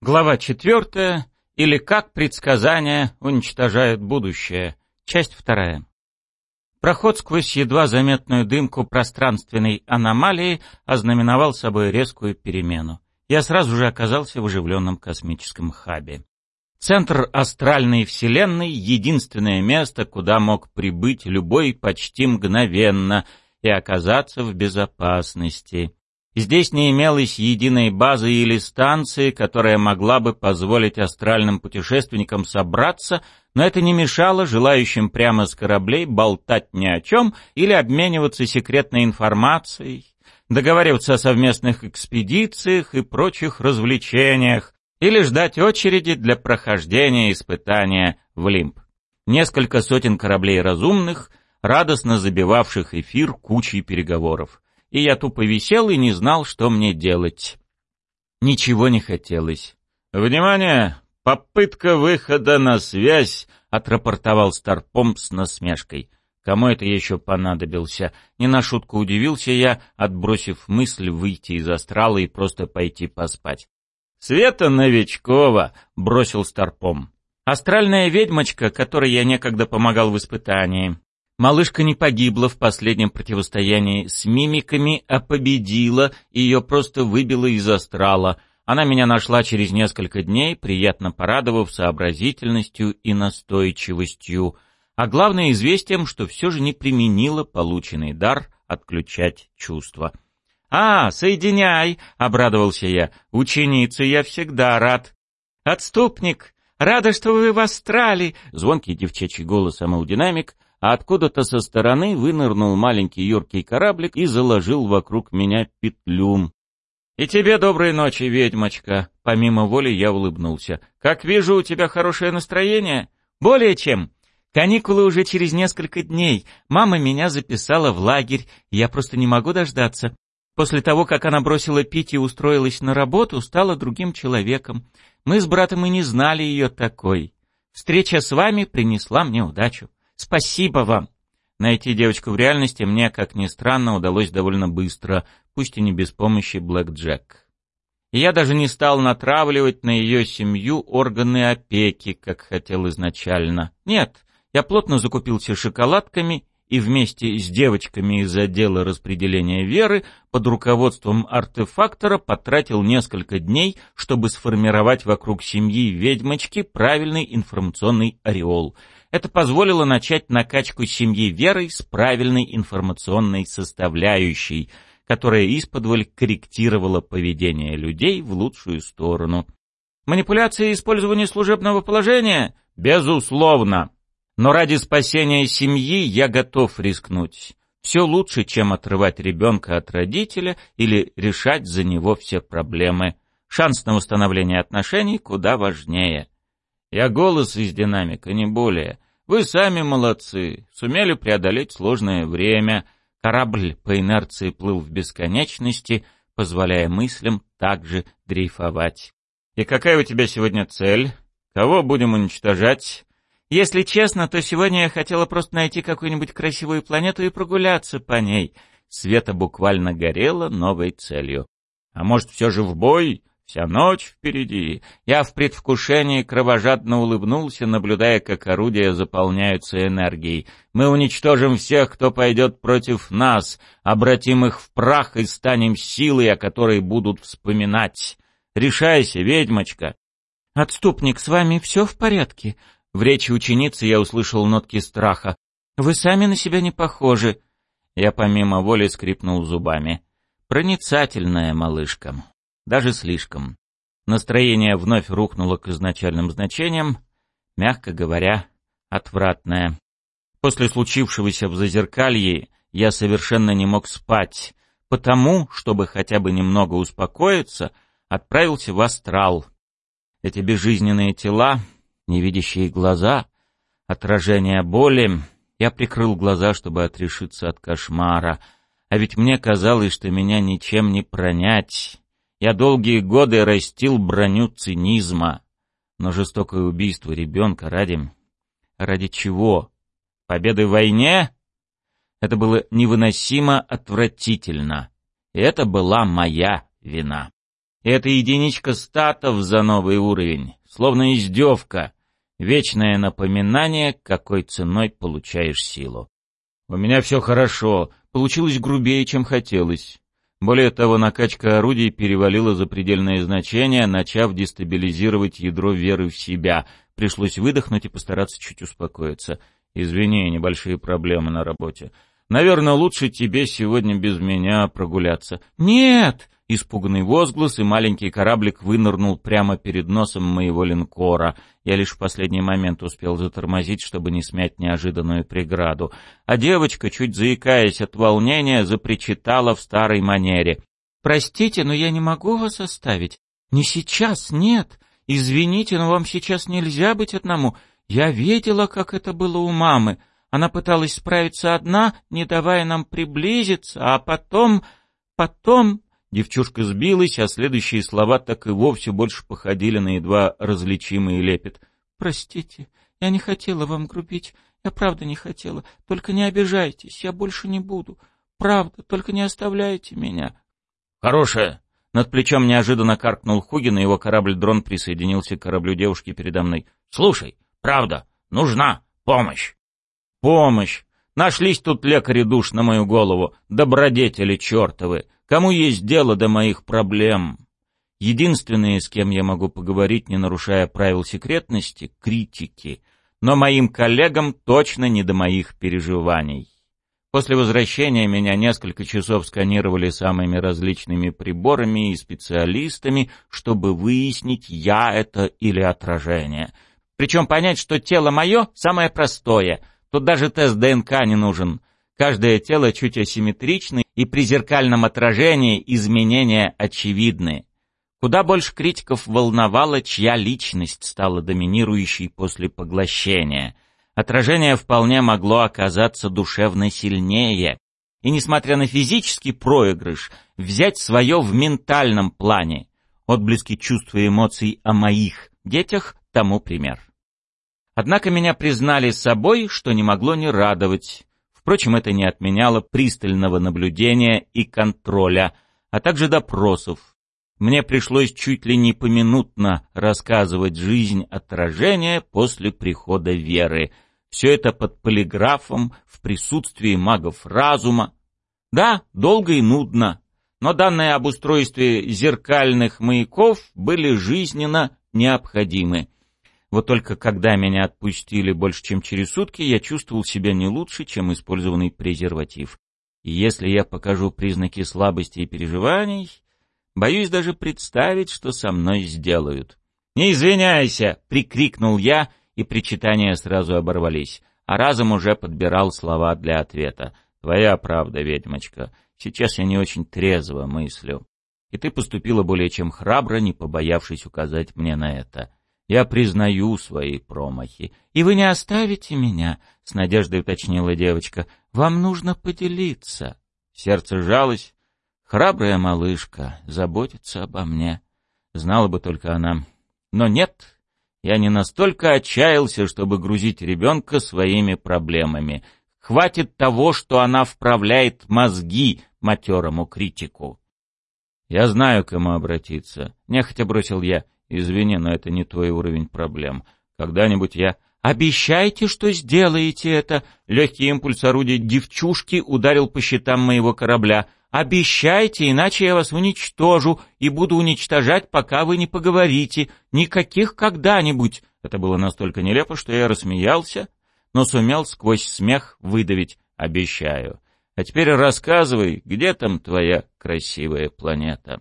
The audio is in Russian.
Глава четвертая. Или как предсказания уничтожают будущее. Часть вторая. Проход сквозь едва заметную дымку пространственной аномалии ознаменовал собой резкую перемену. Я сразу же оказался в оживленном космическом хабе. Центр астральной вселенной — единственное место, куда мог прибыть любой почти мгновенно и оказаться в безопасности. Здесь не имелось единой базы или станции, которая могла бы позволить астральным путешественникам собраться, но это не мешало желающим прямо с кораблей болтать ни о чем или обмениваться секретной информацией, договариваться о совместных экспедициях и прочих развлечениях, или ждать очереди для прохождения испытания в Лимб. Несколько сотен кораблей разумных, радостно забивавших эфир кучей переговоров и я тупо висел и не знал, что мне делать. Ничего не хотелось. «Внимание! Попытка выхода на связь!» — отрапортовал Старпом с насмешкой. Кому это еще понадобился? Не на шутку удивился я, отбросив мысль выйти из астрала и просто пойти поспать. «Света Новичкова!» — бросил Старпом. Астральная ведьмочка, которой я некогда помогал в испытании. Малышка не погибла в последнем противостоянии с мимиками, а победила, и ее просто выбило из астрала. Она меня нашла через несколько дней, приятно порадовав сообразительностью и настойчивостью, а главное известием, что все же не применила полученный дар отключать чувства. «А, соединяй!» — обрадовался я. «Ученица, я всегда рад!» «Отступник! Рада, что вы в астрале!» Звонкий девчачий голос амалдинамик — а откуда-то со стороны вынырнул маленький юркий кораблик и заложил вокруг меня петлю. «И тебе доброй ночи, ведьмочка!» Помимо воли я улыбнулся. «Как вижу, у тебя хорошее настроение?» «Более чем!» Каникулы уже через несколько дней. Мама меня записала в лагерь, я просто не могу дождаться. После того, как она бросила пить и устроилась на работу, стала другим человеком. Мы с братом и не знали ее такой. Встреча с вами принесла мне удачу. Спасибо вам. Найти девочку в реальности мне, как ни странно, удалось довольно быстро, пусть и не без помощи Блэк Джек. И я даже не стал натравливать на ее семью органы опеки, как хотел изначально. Нет, я плотно закупился шоколадками и вместе с девочками из отдела распределения веры под руководством артефактора потратил несколько дней, чтобы сформировать вокруг семьи ведьмочки правильный информационный ореол — это позволило начать накачку семьи верой с правильной информационной составляющей, которая исподволь корректировала поведение людей в лучшую сторону. Манипуляция и использование служебного положения? Безусловно. Но ради спасения семьи я готов рискнуть. Все лучше, чем отрывать ребенка от родителя или решать за него все проблемы. Шанс на восстановление отношений куда важнее. Я голос из динамика, не более. Вы сами молодцы, сумели преодолеть сложное время. Корабль по инерции плыл в бесконечности, позволяя мыслям также дрейфовать. И какая у тебя сегодня цель? Кого будем уничтожать? Если честно, то сегодня я хотела просто найти какую-нибудь красивую планету и прогуляться по ней. Света буквально горела новой целью. А может, все же в бой? Вся ночь впереди. Я в предвкушении кровожадно улыбнулся, наблюдая, как орудия заполняются энергией. Мы уничтожим всех, кто пойдет против нас, обратим их в прах и станем силой, о которой будут вспоминать. Решайся, ведьмочка. Отступник, с вами все в порядке? В речи ученицы я услышал нотки страха. Вы сами на себя не похожи. Я помимо воли скрипнул зубами. Проницательная малышка даже слишком. Настроение вновь рухнуло к изначальным значениям, мягко говоря, отвратное. После случившегося в Зазеркалье я совершенно не мог спать, потому, чтобы хотя бы немного успокоиться, отправился в астрал. Эти безжизненные тела, невидящие глаза, отражение боли... Я прикрыл глаза, чтобы отрешиться от кошмара, а ведь мне казалось, что меня ничем не пронять. Я долгие годы растил броню цинизма. Но жестокое убийство ребенка ради... Ради чего? Победы в войне? Это было невыносимо отвратительно. Это была моя вина. И эта единичка статов за новый уровень, словно издевка, вечное напоминание, какой ценой получаешь силу. У меня все хорошо, получилось грубее, чем хотелось. Более того, накачка орудий перевалила за предельное значение, начав дестабилизировать ядро веры в себя. Пришлось выдохнуть и постараться чуть успокоиться. Извини, небольшие проблемы на работе. Наверное, лучше тебе сегодня без меня прогуляться. Нет! Испуганный возглас, и маленький кораблик вынырнул прямо перед носом моего линкора. Я лишь в последний момент успел затормозить, чтобы не смять неожиданную преграду. А девочка, чуть заикаясь от волнения, запричитала в старой манере. «Простите, но я не могу вас оставить. Не сейчас, нет. Извините, но вам сейчас нельзя быть одному. Я видела, как это было у мамы. Она пыталась справиться одна, не давая нам приблизиться, а потом... потом...» Девчушка сбилась, а следующие слова так и вовсе больше походили на едва различимый лепет. «Простите, я не хотела вам грубить. Я правда не хотела. Только не обижайтесь, я больше не буду. Правда, только не оставляйте меня». «Хорошая!» Над плечом неожиданно каркнул Хугин, и его корабль-дрон присоединился к кораблю девушки передо мной. «Слушай, правда, нужна помощь!» «Помощь! Нашлись тут лекари душ на мою голову, добродетели чертовы!» Кому есть дело до моих проблем? Единственные, с кем я могу поговорить, не нарушая правил секретности, — критики. Но моим коллегам точно не до моих переживаний. После возвращения меня несколько часов сканировали самыми различными приборами и специалистами, чтобы выяснить, я это или отражение. Причем понять, что тело мое самое простое. Тут даже тест ДНК не нужен. Каждое тело чуть асимметрично, и при зеркальном отражении изменения очевидны. Куда больше критиков волновало, чья личность стала доминирующей после поглощения. Отражение вполне могло оказаться душевно сильнее. И несмотря на физический проигрыш, взять свое в ментальном плане. Отблески чувств и эмоций о моих детях тому пример. Однако меня признали собой, что не могло не радовать. Впрочем, это не отменяло пристального наблюдения и контроля, а также допросов. Мне пришлось чуть ли не поминутно рассказывать жизнь отражения после прихода веры. Все это под полиграфом, в присутствии магов разума. Да, долго и нудно, но данные об устройстве зеркальных маяков были жизненно необходимы. Вот только когда меня отпустили больше, чем через сутки, я чувствовал себя не лучше, чем использованный презерватив. И если я покажу признаки слабости и переживаний, боюсь даже представить, что со мной сделают. «Не извиняйся!» — прикрикнул я, и причитания сразу оборвались, а разум уже подбирал слова для ответа. «Твоя правда, ведьмочка. Сейчас я не очень трезво мыслю. И ты поступила более чем храбро, не побоявшись указать мне на это. Я признаю свои промахи. И вы не оставите меня, — с надеждой уточнила девочка. Вам нужно поделиться. Сердце жалось. Храбрая малышка заботится обо мне. Знала бы только она. Но нет, я не настолько отчаялся, чтобы грузить ребенка своими проблемами. Хватит того, что она вправляет мозги матерому критику. Я знаю, к кому обратиться. Нехотя бросил я. Извини, но это не твой уровень проблем. Когда-нибудь я... «Обещайте, что сделаете это!» Легкий импульс орудия девчушки ударил по щитам моего корабля. «Обещайте, иначе я вас уничтожу и буду уничтожать, пока вы не поговорите. Никаких когда-нибудь!» Это было настолько нелепо, что я рассмеялся, но сумел сквозь смех выдавить «обещаю». А теперь рассказывай, где там твоя красивая планета?»